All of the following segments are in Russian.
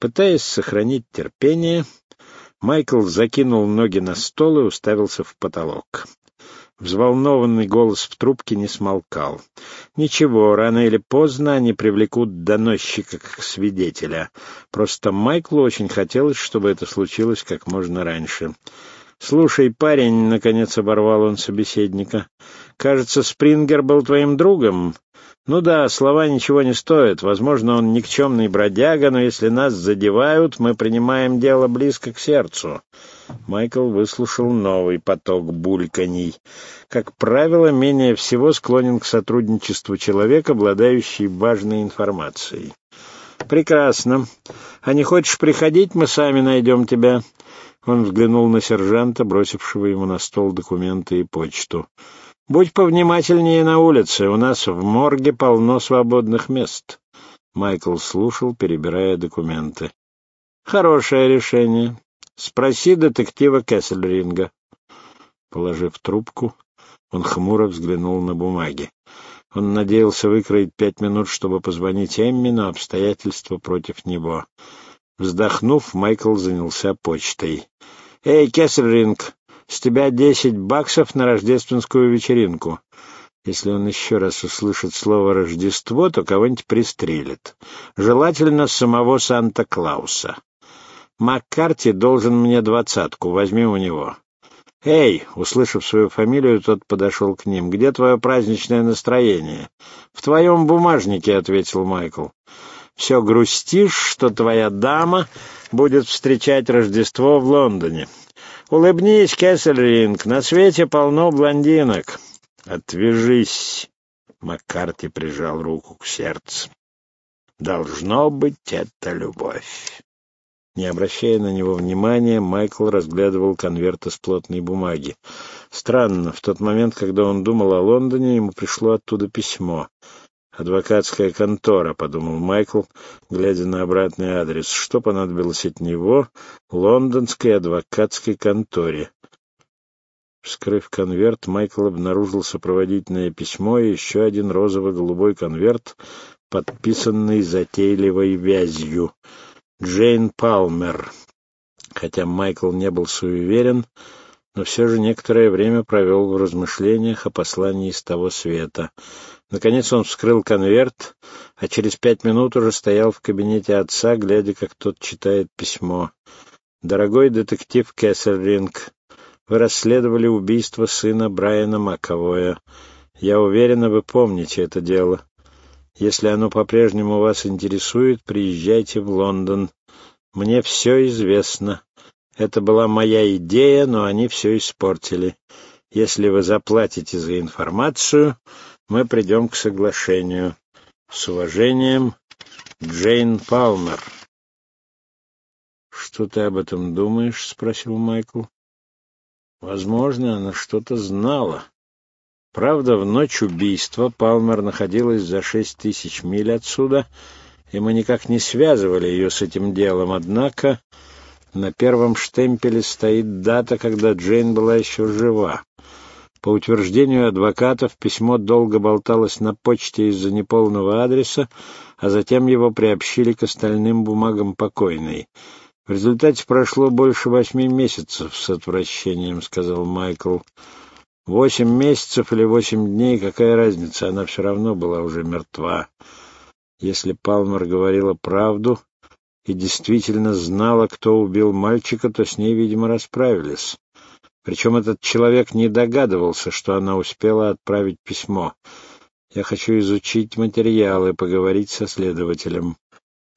Пытаясь сохранить терпение, Майкл закинул ноги на стол и уставился в потолок. Взволнованный голос в трубке не смолкал. Ничего, рано или поздно они привлекут доносчика как свидетеля. Просто Майклу очень хотелось, чтобы это случилось как можно раньше. «Слушай, парень», — наконец оборвал он собеседника, — «кажется, Спрингер был твоим другом. Ну да, слова ничего не стоят. Возможно, он никчемный бродяга, но если нас задевают, мы принимаем дело близко к сердцу. Майкл выслушал новый поток бульканий. Как правило, менее всего склонен к сотрудничеству человек, обладающий важной информацией. «Прекрасно. А не хочешь приходить, мы сами найдем тебя». Он взглянул на сержанта, бросившего ему на стол документы и почту. Будь повнимательнее на улице, у нас в морге полно свободных мест. Майкл слушал, перебирая документы. Хорошее решение. Спроси детектива Кессельринга. Положив трубку, он хмуро взглянул на бумаги. Он надеялся выкроить пять минут, чтобы позвонить Эмми, но обстоятельства против него. Вздохнув, Майкл занялся почтой. «Эй, Кессельринг, с тебя десять баксов на рождественскую вечеринку. Если он еще раз услышит слово «Рождество», то кого-нибудь пристрелит. Желательно самого Санта-Клауса. Маккарти должен мне двадцатку, возьми у него. «Эй!» — услышав свою фамилию, тот подошел к ним. «Где твое праздничное настроение?» «В твоем бумажнике», — ответил Майкл. «Все грустишь, что твоя дама будет встречать Рождество в Лондоне. Улыбнись, Кессельринг, на свете полно блондинок. Отвяжись. Маккарти прижал руку к сердцу. Должно быть, это любовь. Не обращая на него внимания, Майкл разглядывал конверт из плотной бумаги. Странно, в тот момент, когда он думал о Лондоне, ему пришло оттуда письмо. «Адвокатская контора», — подумал Майкл, глядя на обратный адрес. Что понадобилось от него лондонской адвокатской конторе? Вскрыв конверт, Майкл обнаружил сопроводительное письмо и еще один розово-голубой конверт, подписанный затейливой вязью. Джейн Палмер. Хотя Майкл не был суеверен, но все же некоторое время провел в размышлениях о послании из того света. Наконец он вскрыл конверт, а через пять минут уже стоял в кабинете отца, глядя, как тот читает письмо. «Дорогой детектив Кессельринг, вы расследовали убийство сына Брайана Маковоя. Я уверена, вы помните это дело. Если оно по-прежнему вас интересует, приезжайте в Лондон. Мне все известно. Это была моя идея, но они все испортили. Если вы заплатите за информацию, мы придем к соглашению. С уважением, Джейн Палмер. «Что ты об этом думаешь?» — спросил Майкл. «Возможно, она что-то знала. Правда, в ночь убийства Палмер находилась за шесть тысяч миль отсюда, и мы никак не связывали ее с этим делом. Однако на первом штемпеле стоит дата, когда Джейн была еще жива. По утверждению адвокатов, письмо долго болталось на почте из-за неполного адреса, а затем его приобщили к остальным бумагам покойной. В результате прошло больше восьми месяцев, с отвращением сказал Майкл. Восемь месяцев или восемь дней, какая разница, она все равно была уже мертва. Если Палмер говорила правду и действительно знала, кто убил мальчика, то с ней, видимо, расправились. Причем этот человек не догадывался, что она успела отправить письмо. Я хочу изучить материалы, поговорить со следователем.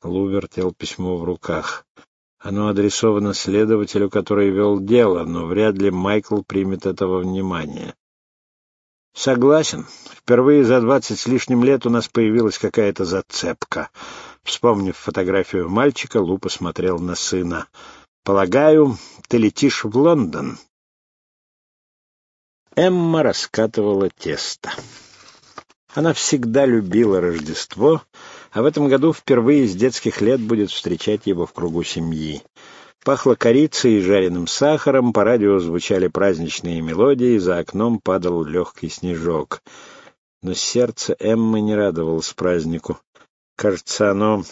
Лу вертел письмо в руках. Оно адресовано следователю, который вел дело, но вряд ли Майкл примет этого внимания. Согласен. Впервые за двадцать с лишним лет у нас появилась какая-то зацепка. Вспомнив фотографию мальчика, Лу посмотрел на сына. «Полагаю, ты летишь в Лондон?» Эмма раскатывала тесто. Она всегда любила Рождество, а в этом году впервые с детских лет будет встречать его в кругу семьи. Пахло корицей и жареным сахаром, по радио звучали праздничные мелодии, за окном падал легкий снежок. Но сердце Эммы не радовалось празднику. Кажется, оно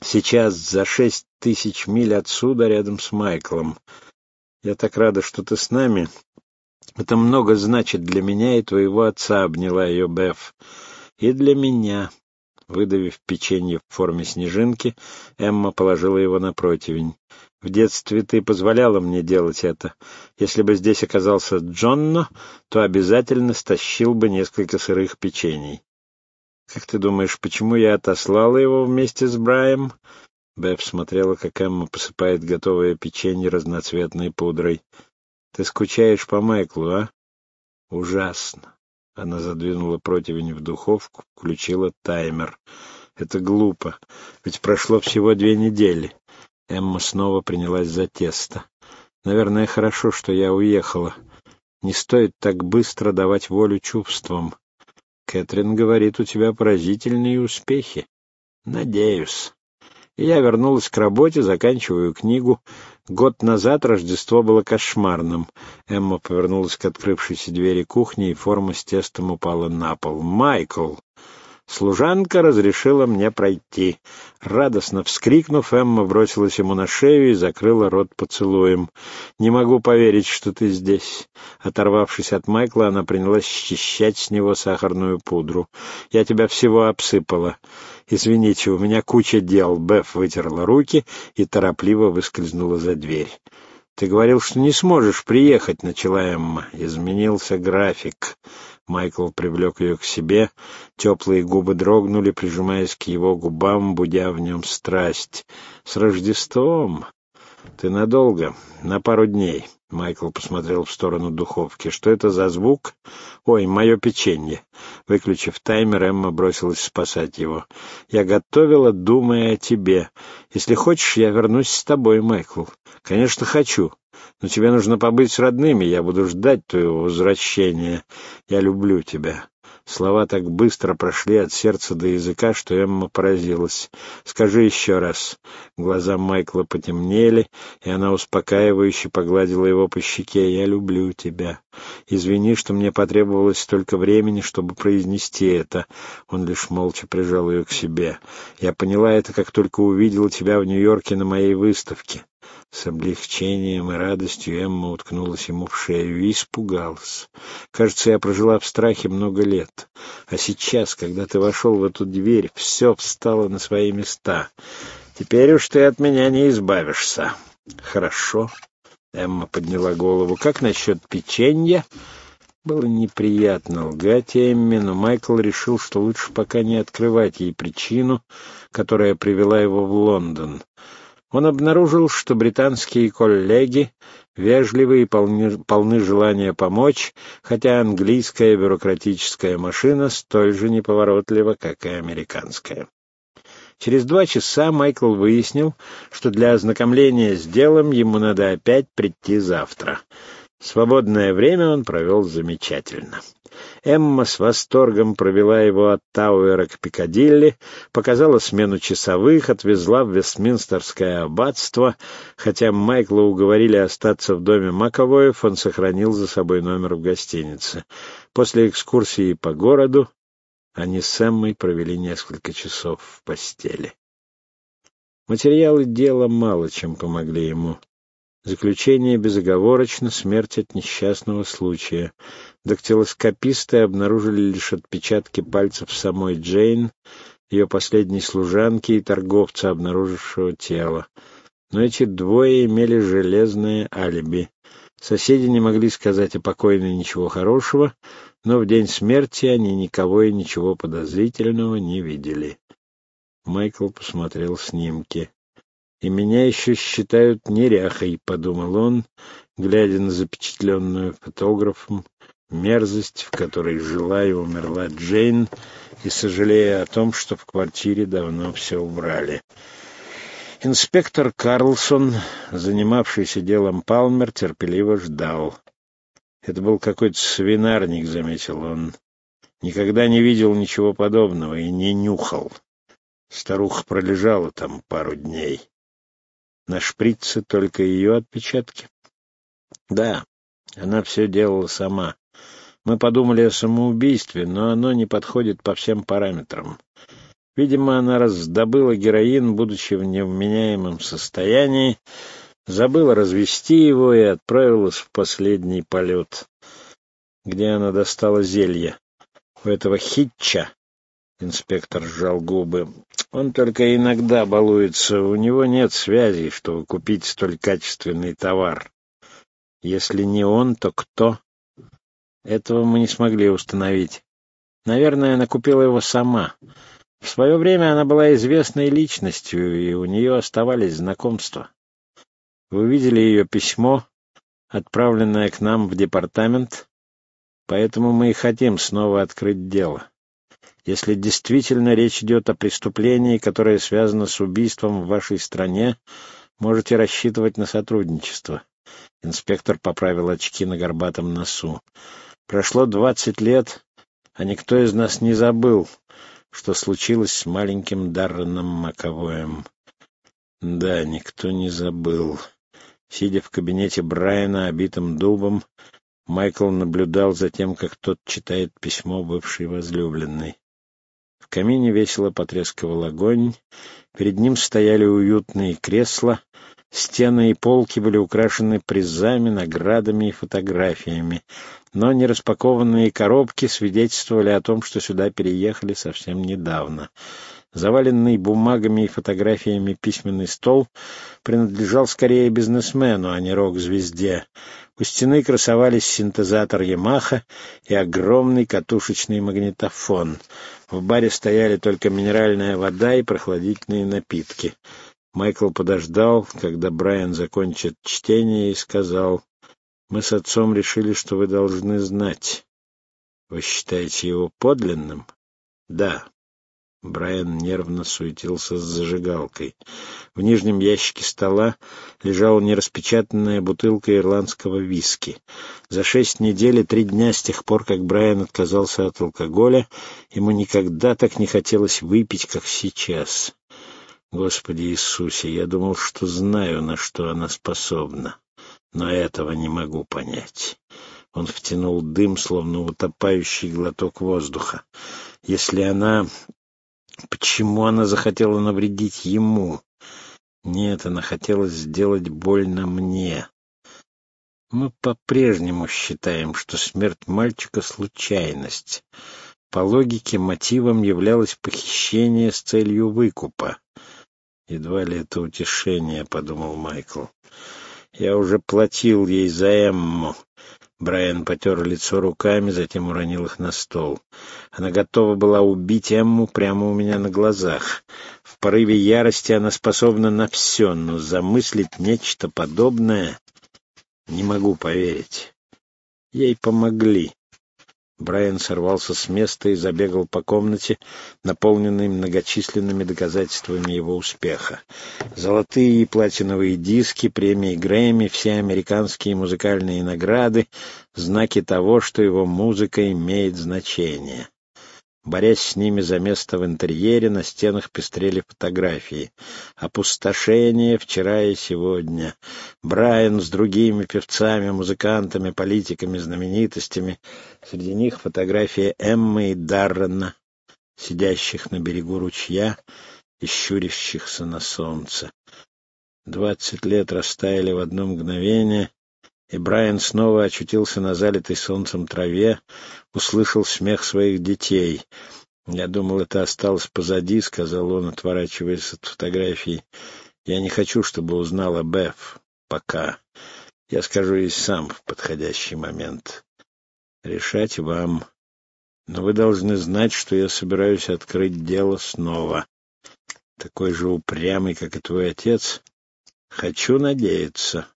Сейчас за шесть тысяч миль отсюда, рядом с Майклом. Я так рада, что ты с нами. Это много значит для меня и твоего отца, — обняла ее Беф. И для меня. Выдавив печенье в форме снежинки, Эмма положила его на противень. В детстве ты позволяла мне делать это. Если бы здесь оказался Джонно, то обязательно стащил бы несколько сырых печений. Как ты думаешь, почему я отослала его вместе с Браем? Бэб смотрела, как Эмма посыпает готовое печенье разноцветной пудрой. Ты скучаешь по Майклу, а? Ужасно. Она задвинула противень в духовку, включила таймер. Это глупо, ведь прошло всего две недели. Эмма снова принялась за тесто. Наверное, хорошо, что я уехала. Не стоит так быстро давать волю чувствам. Кэтрин говорит, у тебя поразительные успехи. Надеюсь. Я вернулась к работе, заканчиваю книгу. Год назад Рождество было кошмарным. Эмма повернулась к открывшейся двери кухни, и форма с тестом упала на пол. «Майкл!» Служанка разрешила мне пройти. Радостно вскрикнув, Эмма бросилась ему на шею и закрыла рот поцелуем. «Не могу поверить, что ты здесь». Оторвавшись от Майкла, она принялась счищать с него сахарную пудру. «Я тебя всего обсыпала». «Извините, у меня куча дел». Беф вытерла руки и торопливо выскользнула за дверь. «Ты говорил, что не сможешь приехать», — начала Эмма. «Изменился график». Майкл привлек ее к себе. Теплые губы дрогнули, прижимаясь к его губам, будя в нем страсть. «С Рождеством!» «Ты надолго? На пару дней?» Майкл посмотрел в сторону духовки. «Что это за звук?» «Ой, мое печенье!» Выключив таймер, Эмма бросилась спасать его. «Я готовила, думая о тебе. Если хочешь, я вернусь с тобой, Майкл. Конечно, хочу. Но тебе нужно побыть с родными. Я буду ждать твоего возвращения. Я люблю тебя». Слова так быстро прошли от сердца до языка, что Эмма поразилась. «Скажи еще раз». Глаза Майкла потемнели, и она успокаивающе погладила его по щеке. «Я люблю тебя. Извини, что мне потребовалось столько времени, чтобы произнести это». Он лишь молча прижал ее к себе. «Я поняла это, как только увидела тебя в Нью-Йорке на моей выставке. С облегчением и радостью Эмма уткнулась ему в шею и испугалась. Кажется, я прожила в страхе много лет. А сейчас, когда ты вошел в эту дверь, все встало на свои места. Теперь уж ты от меня не избавишься. Хорошо. Эмма подняла голову. Как насчет печенья? Было неприятно лгать Эмме, но Майкл решил, что лучше пока не открывать ей причину, которая привела его в Лондон он обнаружил, что британские коллеги вежливы и полны, полны желания помочь, хотя английская бюрократическая машина столь же неповоротлива, как и американская. Через два часа Майкл выяснил, что для ознакомления с делом ему надо опять прийти завтра. Свободное время он провел замечательно. Эмма с восторгом провела его от Тауэра к Пикадилли, показала смену часовых, отвезла в Вестминстерское аббатство. Хотя Майкла уговорили остаться в доме Маковоев, он сохранил за собой номер в гостинице. После экскурсии по городу они с Эммой провели несколько часов в постели. Материалы дела мало чем помогли ему. Заключение безоговорочно смерть от несчастного случая. Дактилоскописты обнаружили лишь отпечатки пальцев самой Джейн, ее последней служанки и торговца, обнаружившего тело. Но эти двое имели железное алиби. Соседи не могли сказать о покойной ничего хорошего, но в день смерти они никого и ничего подозрительного не видели. Майкл посмотрел снимки и меня еще считают неряхой, — подумал он, глядя на запечатленную фотографом мерзость, в которой жила и умерла Джейн, и сожалея о том, что в квартире давно все убрали. Инспектор Карлсон, занимавшийся делом Палмер, терпеливо ждал. Это был какой-то свинарник, — заметил он. Никогда не видел ничего подобного и не нюхал. Старуха пролежала там пару дней. На шприце только ее отпечатки. Да, она все делала сама. Мы подумали о самоубийстве, но оно не подходит по всем параметрам. Видимо, она раздобыла героин, будучи в невменяемом состоянии, забыла развести его и отправилась в последний полет. Где она достала зелье? У этого хитча? Инспектор сжал губы. Он только иногда балуется, у него нет связей, чтобы купить столь качественный товар. Если не он, то кто? Этого мы не смогли установить. Наверное, она купила его сама. В свое время она была известной личностью, и у нее оставались знакомства. Вы видели ее письмо, отправленное к нам в департамент, поэтому мы и хотим снова открыть дело. Если действительно речь идет о преступлении, которое связано с убийством в вашей стране, можете рассчитывать на сотрудничество. Инспектор поправил очки на горбатом носу. Прошло двадцать лет, а никто из нас не забыл, что случилось с маленьким Дарреном Маковоем. Да, никто не забыл. Сидя в кабинете Брайана, обитым дубом, Майкл наблюдал за тем, как тот читает письмо бывшей возлюбленной. Камине весело потрескивал огонь, перед ним стояли уютные кресла, Стены и полки были украшены призами, наградами и фотографиями, но нераспакованные коробки свидетельствовали о том, что сюда переехали совсем недавно. Заваленный бумагами и фотографиями письменный стол принадлежал скорее бизнесмену, а не рок-звезде. У стены красовались синтезатор «Ямаха» и огромный катушечный магнитофон. В баре стояли только минеральная вода и прохладительные напитки. Майкл подождал, когда Брайан закончит чтение, и сказал, «Мы с отцом решили, что вы должны знать. Вы считаете его подлинным?» «Да». Брайан нервно суетился с зажигалкой. В нижнем ящике стола лежала нераспечатанная бутылка ирландского виски. За шесть недель и три дня с тех пор, как Брайан отказался от алкоголя, ему никогда так не хотелось выпить, как сейчас. Господи Иисусе, я думал, что знаю, на что она способна, но этого не могу понять. Он втянул дым, словно утопающий глоток воздуха. Если она... Почему она захотела навредить ему? Нет, она хотела сделать больно мне. Мы по-прежнему считаем, что смерть мальчика — случайность. По логике, мотивом являлось похищение с целью выкупа. Едва ли это утешение, — подумал Майкл. Я уже платил ей за Эмму. Брайан потер лицо руками, затем уронил их на стол. Она готова была убить Эмму прямо у меня на глазах. В порыве ярости она способна на все, но замыслить нечто подобное не могу поверить. Ей помогли. Брайан сорвался с места и забегал по комнате, наполненной многочисленными доказательствами его успеха. Золотые и платиновые диски, премии Грэмми, все американские музыкальные награды — знаки того, что его музыка имеет значение. Борясь с ними за место в интерьере, на стенах пестрели фотографии. Опустошение вчера и сегодня. Брайан с другими певцами, музыкантами, политиками, знаменитостями. Среди них фотография Эммы и Даррена, сидящих на берегу ручья и щурящихся на солнце. Двадцать лет растаяли в одно мгновение, и Брайан снова очутился на залитой солнцем траве, услышал смех своих детей. «Я думал, это осталось позади», — сказал он, отворачиваясь от фотографии. «Я не хочу, чтобы узнала Беф. Пока. Я скажу ей сам в подходящий момент. Решать вам. Но вы должны знать, что я собираюсь открыть дело снова. Такой же упрямый, как и твой отец. Хочу надеяться».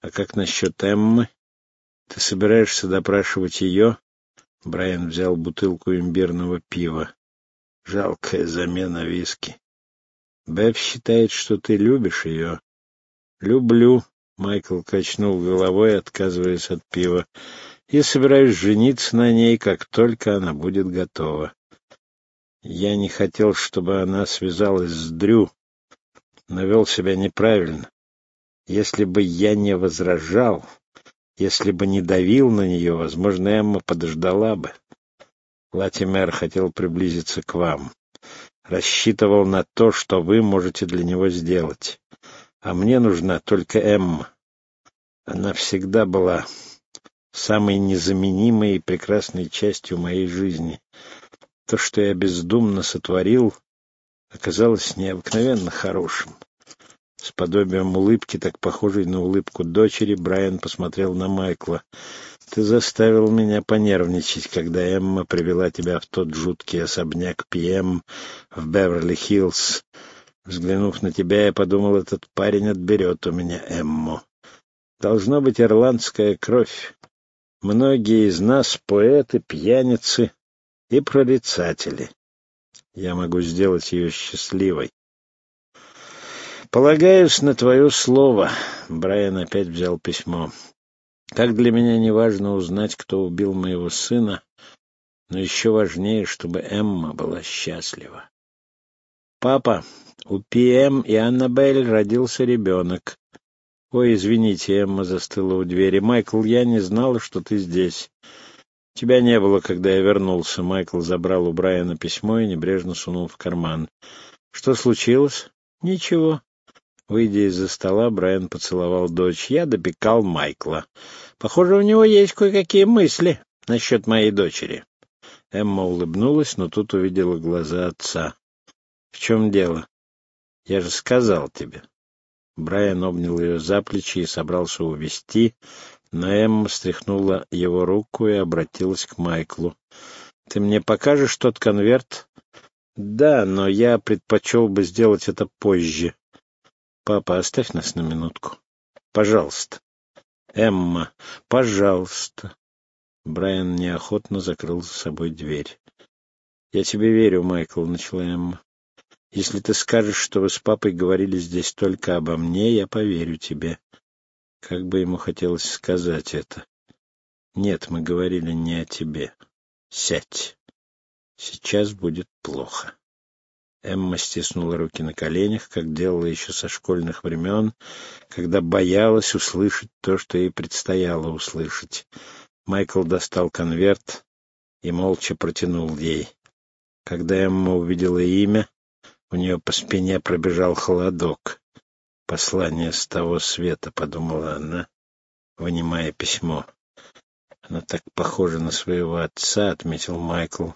А как насчет Эммы? Ты собираешься допрашивать ее? Брайан взял бутылку имбирного пива. Жалкая замена виски. Беф считает, что ты любишь ее. Люблю. Майкл качнул головой, отказываясь от пива. И собираюсь жениться на ней, как только она будет готова. Я не хотел, чтобы она связалась с Дрю, но вел себя неправильно. Если бы я не возражал, если бы не давил на нее, возможно, Эмма подождала бы. Латимер хотел приблизиться к вам. рассчитывал на то, что вы можете для него сделать. А мне нужна только Эмма. Она всегда была самой незаменимой и прекрасной частью моей жизни. То, что я бездумно сотворил, оказалось необыкновенно хорошим. С подобием улыбки, так похожей на улыбку дочери, Брайан посмотрел на Майкла. «Ты заставил меня понервничать, когда Эмма привела тебя в тот жуткий особняк Пьем в Беверли-Хиллз. Взглянув на тебя, я подумал, этот парень отберет у меня Эмму. Должно быть ирландская кровь. Многие из нас — поэты, пьяницы и прорицатели. Я могу сделать ее счастливой. «Полагаюсь на твое слово», — Брайан опять взял письмо. «Как для меня не важно узнать, кто убил моего сына, но еще важнее, чтобы Эмма была счастлива. Папа, у Пи-Эм и Аннабель родился ребенок. Ой, извините, Эмма застыла у двери. Майкл, я не знала, что ты здесь. Тебя не было, когда я вернулся. Майкл забрал у Брайана письмо и небрежно сунул в карман. Что случилось? Ничего. Выйдя из-за стола, Брайан поцеловал дочь. Я допекал Майкла. Похоже, у него есть кое-какие мысли насчет моей дочери. Эмма улыбнулась, но тут увидела глаза отца. — В чем дело? — Я же сказал тебе. Брайан обнял ее за плечи и собрался увести, но Эмма стряхнула его руку и обратилась к Майклу. — Ты мне покажешь тот конверт? — Да, но я предпочел бы сделать это позже. Папа, оставь нас на минутку. Пожалуйста. Эмма, пожалуйста. Брайан неохотно закрыл за собой дверь. Я тебе верю, Майкл, начала Эмма. Если ты скажешь, что вы с папой говорили здесь только обо мне, я поверю тебе. Как бы ему хотелось сказать это. Нет, мы говорили не о тебе. Сядь. Сейчас будет плохо. Эмма стиснула руки на коленях, как делала еще со школьных времен, когда боялась услышать то, что ей предстояло услышать. Майкл достал конверт и молча протянул ей. Когда Эмма увидела имя, у нее по спине пробежал холодок. «Послание с того света», — подумала она, вынимая письмо. «Она так похожа на своего отца», — отметил Майкл.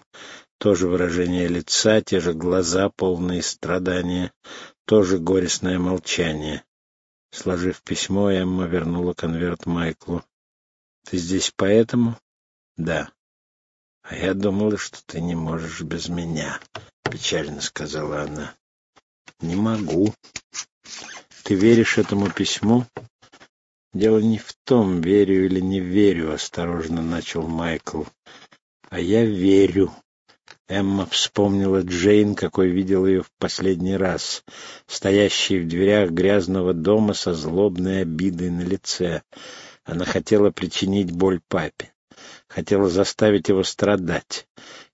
Тоже выражение лица, те же глаза, полные страдания, тоже горестное молчание. Сложив письмо, Эмма вернула конверт Майклу. — Ты здесь поэтому? — Да. — А я думала, что ты не можешь без меня, — печально сказала она. — Не могу. — Ты веришь этому письму? — Дело не в том, верю или не верю, — осторожно начал Майкл. — А я верю. Эмма вспомнила Джейн, какой видел ее в последний раз, стоящей в дверях грязного дома со злобной обидой на лице. Она хотела причинить боль папе, хотела заставить его страдать.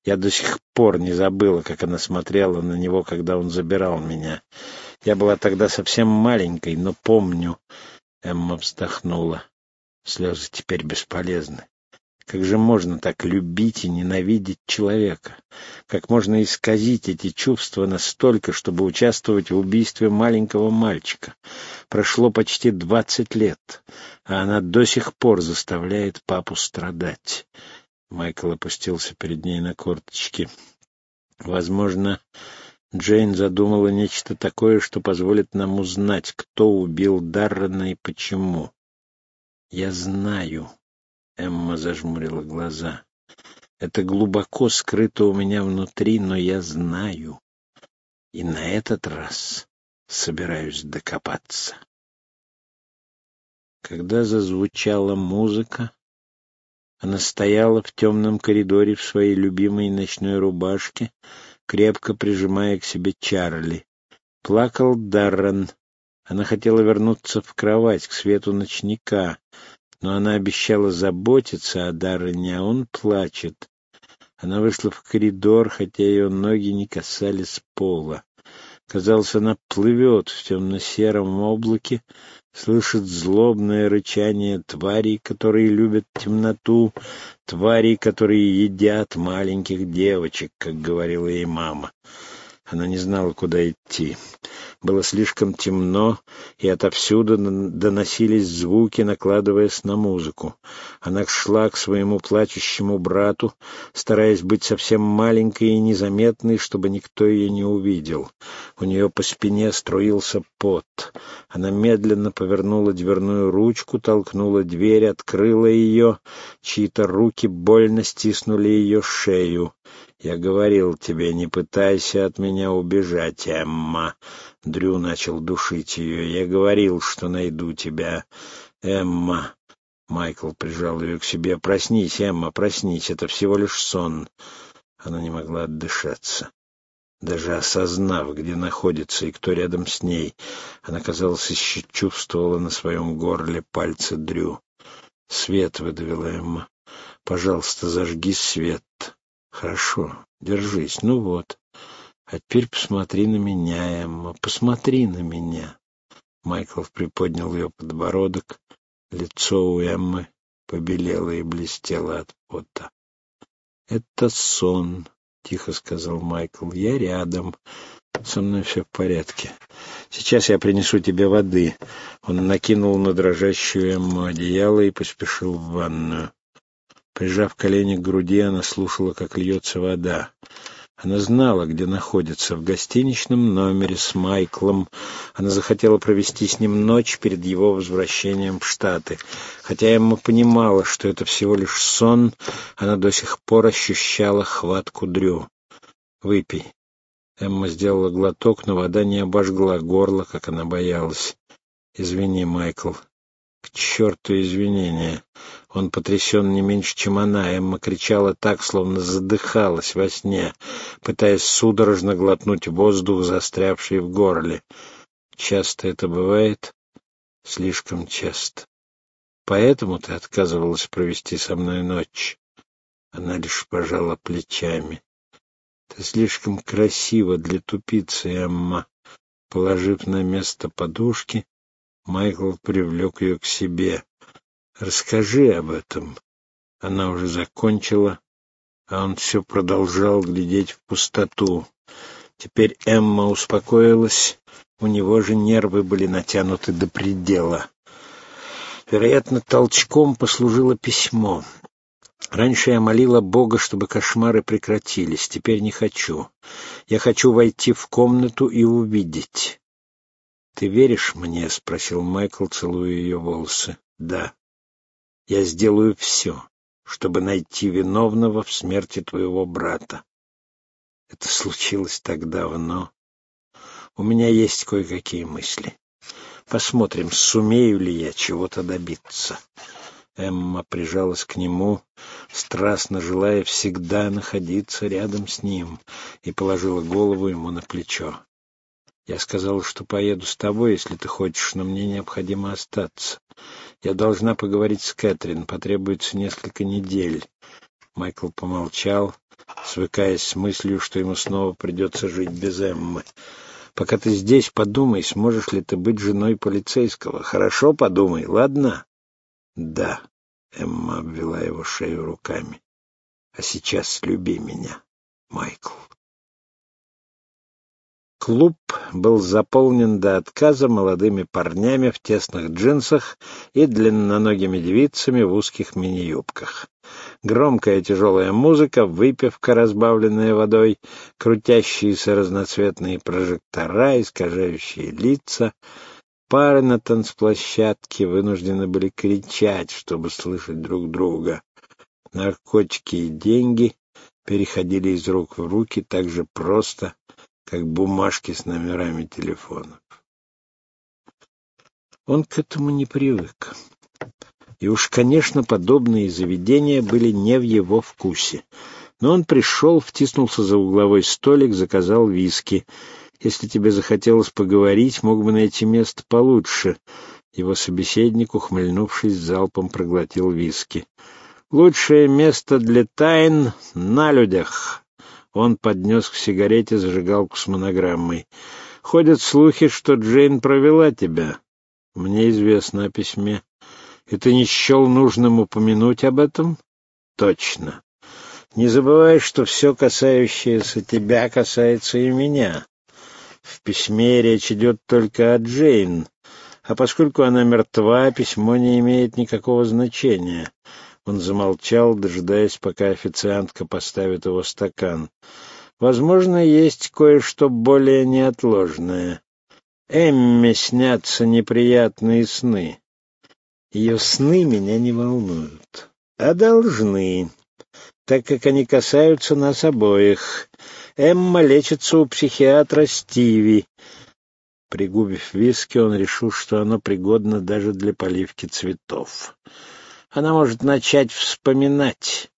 Я до сих пор не забыла, как она смотрела на него, когда он забирал меня. Я была тогда совсем маленькой, но помню. Эмма вздохнула. Слезы теперь бесполезны. Как же можно так любить и ненавидеть человека? Как можно исказить эти чувства настолько, чтобы участвовать в убийстве маленького мальчика? Прошло почти двадцать лет, а она до сих пор заставляет папу страдать. Майкл опустился перед ней на корточки. Возможно, Джейн задумала нечто такое, что позволит нам узнать, кто убил Даррена и почему. Я знаю. Эмма зажмурила глаза. Это глубоко скрыто у меня внутри, но я знаю. И на этот раз собираюсь докопаться. Когда зазвучала музыка, она стояла в темном коридоре в своей любимой ночной рубашке, крепко прижимая к себе Чарли. Плакал Даррен. Она хотела вернуться в кровать к свету ночника, но она обещала заботиться о Даррене, а он плачет. Она вышла в коридор, хотя ее ноги не касались пола. Казалось, она плывет в темно-сером облаке, слышит злобное рычание тварей, которые любят темноту, тварей, которые едят маленьких девочек, как говорила ей мама. Она не знала, куда идти. Было слишком темно, и отовсюду доносились звуки, накладываясь на музыку. Она шла к своему плачущему брату, стараясь быть совсем маленькой и незаметной, чтобы никто ее не увидел. У нее по спине струился пот. Она медленно повернула дверную ручку, толкнула дверь, открыла ее. Чьи-то руки больно стиснули ее шею. «Я говорил тебе, не пытайся от меня убежать, Эмма!» Дрю начал душить ее. «Я говорил, что найду тебя, Эмма!» Майкл прижал ее к себе. «Проснись, Эмма, проснись, это всего лишь сон!» Она не могла отдышаться. Даже осознав, где находится и кто рядом с ней, она, казалось, еще чувствовала на своем горле пальцы Дрю. «Свет!» — выдавила Эмма. «Пожалуйста, зажги свет!» Хорошо, держись. Ну вот. А теперь посмотри на меня, Эмма. Посмотри на меня. Майкл приподнял ее подбородок. Лицо у Эммы побелело и блестело от пота. «Это сон», — тихо сказал Майкл. «Я рядом. Со мной все в порядке. Сейчас я принесу тебе воды». Он накинул на дрожащую Эмму одеяло и поспешил в ванную. Прижав колени к груди, она слушала, как льется вода. Она знала, где находится, в гостиничном номере с Майклом. Она захотела провести с ним ночь перед его возвращением в Штаты. Хотя Эмма понимала, что это всего лишь сон, она до сих пор ощущала хватку Дрю. «Выпей». Эмма сделала глоток, но вода не обожгла горло, как она боялась. «Извини, Майкл, к черту извинения. Он потрясен не меньше, чем она. Эмма кричала так, словно задыхалась во сне, пытаясь судорожно глотнуть воздух, застрявший в горле. Часто это бывает? Слишком часто. Поэтому ты отказывалась провести со мной ночь? Она лишь пожала плечами. Ты слишком красива для тупицы, Эмма. Положив на место подушки, Майкл привлек ее к себе. «Расскажи об этом». Она уже закончила, а он все продолжал глядеть в пустоту. Теперь Эмма успокоилась, у него же нервы были натянуты до предела. Вероятно, толчком послужило письмо. Раньше я молила Бога, чтобы кошмары прекратились. Теперь не хочу. Я хочу войти в комнату и увидеть. «Ты веришь мне?» — спросил Майкл, целуя ее волосы. «Да. Я сделаю все, чтобы найти виновного в смерти твоего брата. Это случилось так давно. У меня есть кое-какие мысли. Посмотрим, сумею ли я чего-то добиться». Эмма прижалась к нему, страстно желая всегда находиться рядом с ним, и положила голову ему на плечо. Я сказал, что поеду с тобой, если ты хочешь, но мне необходимо остаться. Я должна поговорить с Кэтрин, потребуется несколько недель. Майкл помолчал, свыкаясь с мыслью, что ему снова придется жить без Эммы. Пока ты здесь, подумай, сможешь ли ты быть женой полицейского. Хорошо подумай, ладно? Да. Эмма обвела его шею руками. А сейчас люби меня, Майкл. Клуб был заполнен до отказа молодыми парнями в тесных джинсах и длинноногими девицами в узких мини-юбках. Громкая тяжелая музыка, выпивка, разбавленная водой, крутящиеся разноцветные прожектора, искажающие лица. Пары на танцплощадке вынуждены были кричать, чтобы слышать друг друга. Наркотики и деньги переходили из рук в руки так же просто, как бумажки с номерами телефонов. Он к этому не привык. И уж, конечно, подобные заведения были не в его вкусе. Но он пришел, втиснулся за угловой столик, заказал виски. Если тебе захотелось поговорить, мог бы найти место получше. Его собеседник, ухмыльнувшись, залпом проглотил виски. «Лучшее место для тайн на людях», он поднес к сигарете зажигалку с монограммой. «Ходят слухи, что Джейн провела тебя. Мне известно о письме. И ты не счел нужным упомянуть об этом?» «Точно. Не забывай, что все, касающееся тебя, касается и меня. В письме речь идет только о Джейн, а поскольку она мертва, письмо не имеет никакого значения. Он замолчал, дожидаясь, пока официантка поставит его стакан. Возможно, есть кое-что более неотложное. Эмме снятся неприятные сны. Ее сны меня не волнуют, а должны, так как они касаются нас обоих. Эмма лечится у психиатра Стиви. Пригубив виски, он решил, что оно пригодно даже для поливки цветов. Она может начать вспоминать.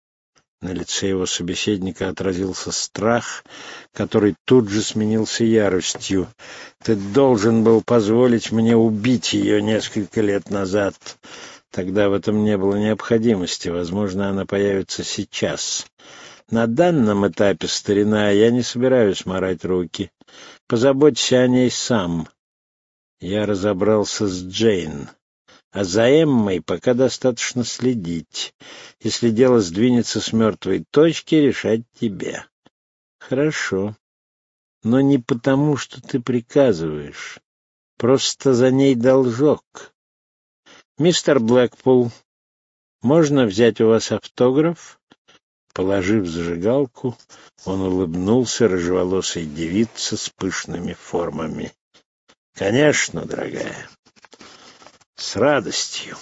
На лице его собеседника отразился страх, который тут же сменился яростью. «Ты должен был позволить мне убить ее несколько лет назад. Тогда в этом не было необходимости. Возможно, она появится сейчас. На данном этапе, старина, я не собираюсь морать руки. Позаботься о ней сам. Я разобрался с Джейн. А за Эммой пока достаточно следить. Если дело сдвинется с мертвой точки, решать тебе. Хорошо. Но не потому, что ты приказываешь. Просто за ней должок. Мистер Блэкпул, можно взять у вас автограф? Положив зажигалку, он улыбнулся рыжеволосой девице с пышными формами. — Конечно, дорогая. С радостью.